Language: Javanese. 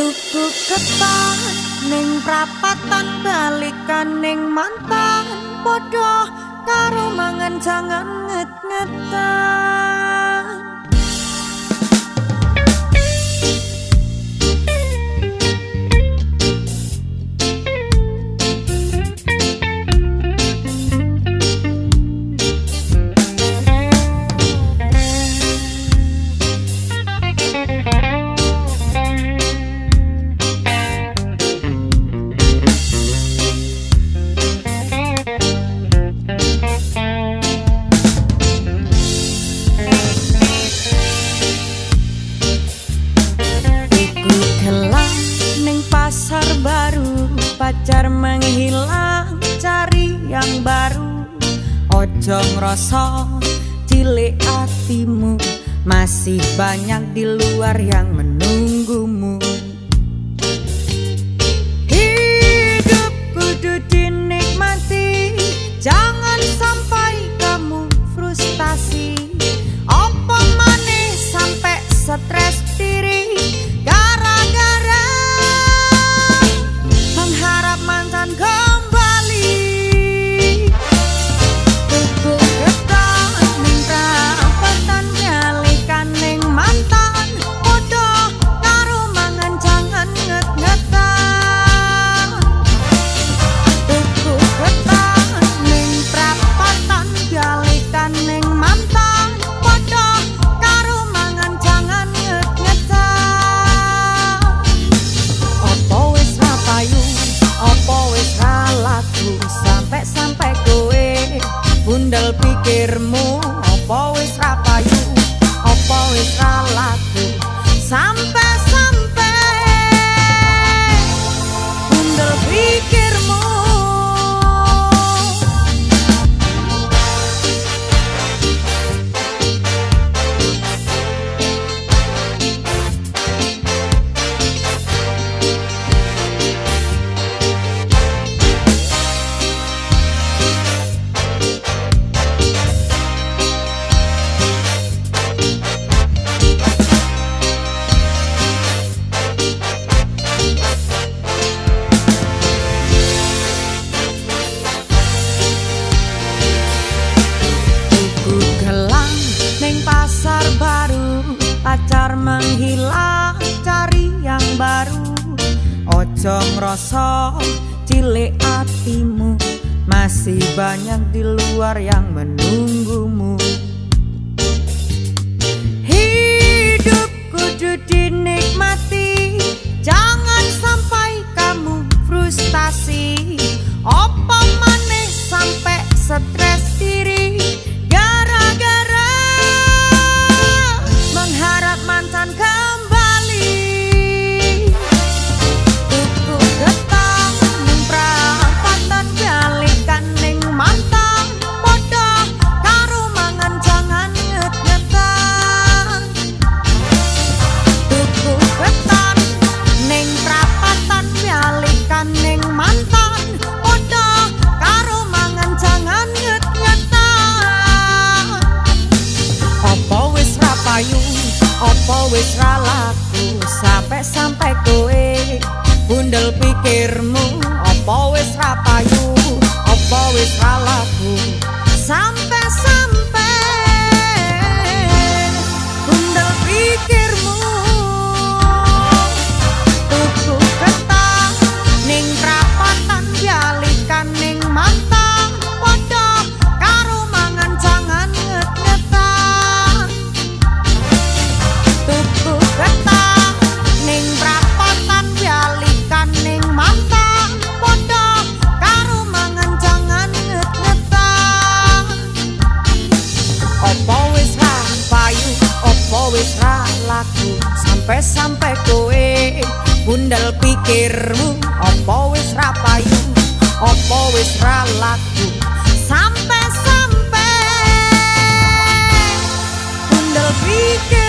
tuku ketan ning prapatan balikan ning mantan. Padha karo mangan jangan nget-ngetan ojo ngerasa cilik hatimu. Masih banyak di luar yang menunggumu pikirmu apa wis ra payu apa wis ra laku? Sampai ojo ngerasa cilik hatimu masih banyak di luar yang menunggumu. Hidup kudu dinikmati jangan sampai kamu frustasi. Opo wis ra laku? Sampai sampai kowe bundel pikirmu. Apa wis ra payu? Apa wis ra laku? Sampai sampai sampai kowe bundel pikirmu opo wis ra payu opo wis ra laku? Sampai sampai bundel pikir